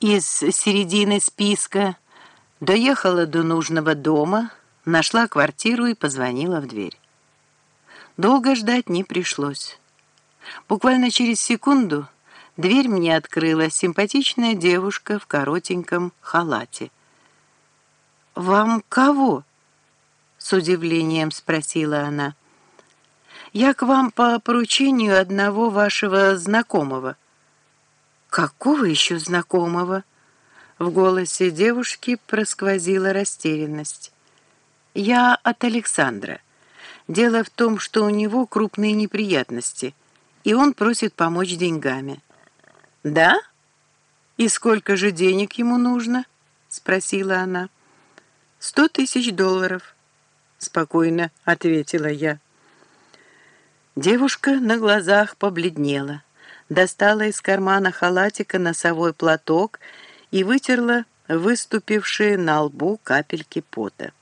из середины списка, доехала до нужного дома, нашла квартиру и позвонила в дверь. Долго ждать не пришлось. Буквально через секунду дверь мне открыла симпатичная девушка в коротеньком халате. «Вам кого?» — с удивлением спросила она. «Я к вам по поручению одного вашего знакомого». «Какого еще знакомого?» В голосе девушки просквозила растерянность. «Я от Александра. Дело в том, что у него крупные неприятности, и он просит помочь деньгами». «Да? И сколько же денег ему нужно?» — спросила она. «Сто тысяч долларов», — спокойно ответила я. Девушка на глазах побледнела достала из кармана халатика носовой платок и вытерла выступившие на лбу капельки пота.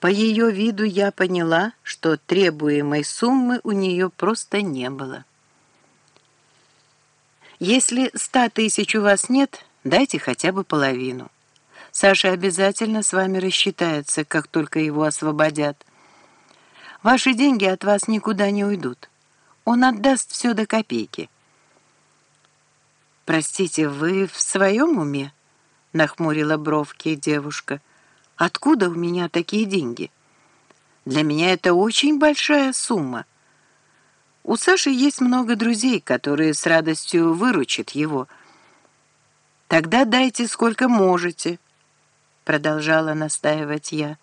По ее виду я поняла, что требуемой суммы у нее просто не было. «Если ста тысяч у вас нет, дайте хотя бы половину. Саша обязательно с вами рассчитается, как только его освободят. Ваши деньги от вас никуда не уйдут». Он отдаст все до копейки. «Простите, вы в своем уме?» — нахмурила бровки девушка. «Откуда у меня такие деньги? Для меня это очень большая сумма. У Саши есть много друзей, которые с радостью выручат его. Тогда дайте сколько можете», — продолжала настаивать я.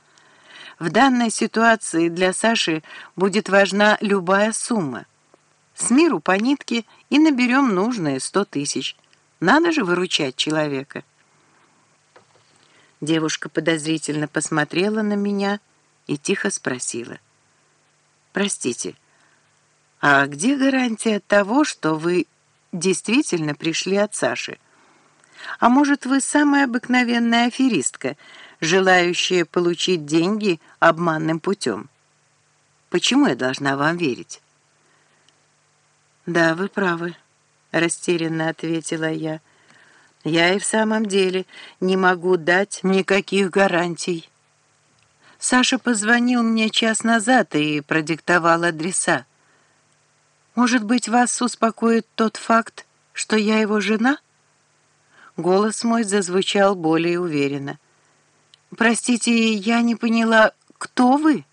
«В данной ситуации для Саши будет важна любая сумма». С миру по нитке и наберем нужные сто тысяч. Надо же выручать человека. Девушка подозрительно посмотрела на меня и тихо спросила. «Простите, а где гарантия того, что вы действительно пришли от Саши? А может, вы самая обыкновенная аферистка, желающая получить деньги обманным путем? Почему я должна вам верить?» «Да, вы правы», — растерянно ответила я. «Я и в самом деле не могу дать никаких гарантий». Саша позвонил мне час назад и продиктовал адреса. «Может быть, вас успокоит тот факт, что я его жена?» Голос мой зазвучал более уверенно. «Простите, я не поняла, кто вы?»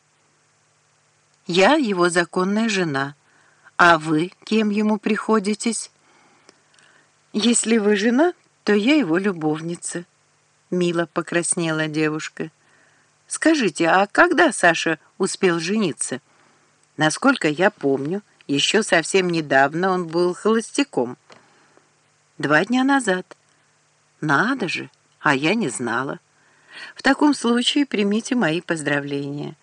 «Я его законная жена». А вы кем ему приходитесь? Если вы жена, то я его любовница. Мило покраснела девушка. Скажите, а когда Саша успел жениться? Насколько я помню, еще совсем недавно он был холостяком. Два дня назад. Надо же, а я не знала. В таком случае примите мои поздравления.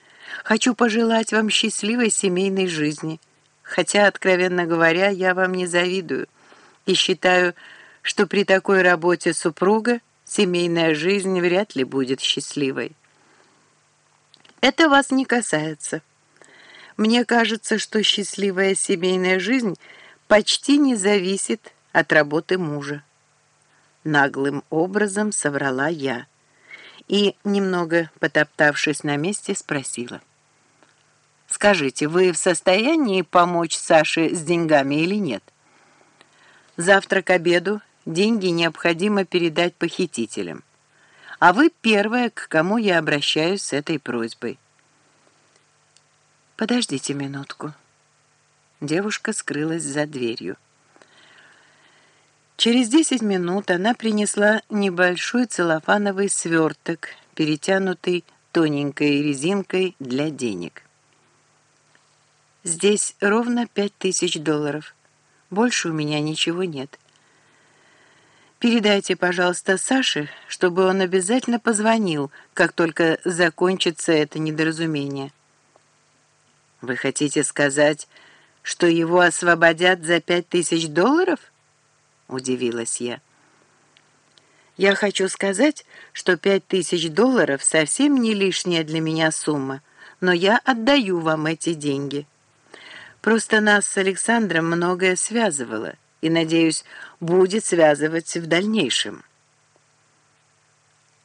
Хочу пожелать вам счастливой семейной жизни — Хотя, откровенно говоря, я вам не завидую и считаю, что при такой работе супруга семейная жизнь вряд ли будет счастливой. Это вас не касается. Мне кажется, что счастливая семейная жизнь почти не зависит от работы мужа. Наглым образом соврала я и, немного потоптавшись на месте, спросила. Скажите, вы в состоянии помочь Саше с деньгами или нет? Завтра к обеду деньги необходимо передать похитителям. А вы первая, к кому я обращаюсь с этой просьбой. Подождите минутку. Девушка скрылась за дверью. Через десять минут она принесла небольшой целлофановый сверток, перетянутый тоненькой резинкой для денег. Здесь ровно пять тысяч долларов. Больше у меня ничего нет. Передайте, пожалуйста, Саше, чтобы он обязательно позвонил, как только закончится это недоразумение. Вы хотите сказать, что его освободят за пять тысяч долларов? Удивилась я. Я хочу сказать, что пять тысяч долларов совсем не лишняя для меня сумма, но я отдаю вам эти деньги. Просто нас с Александром многое связывало, и, надеюсь, будет связывать в дальнейшем.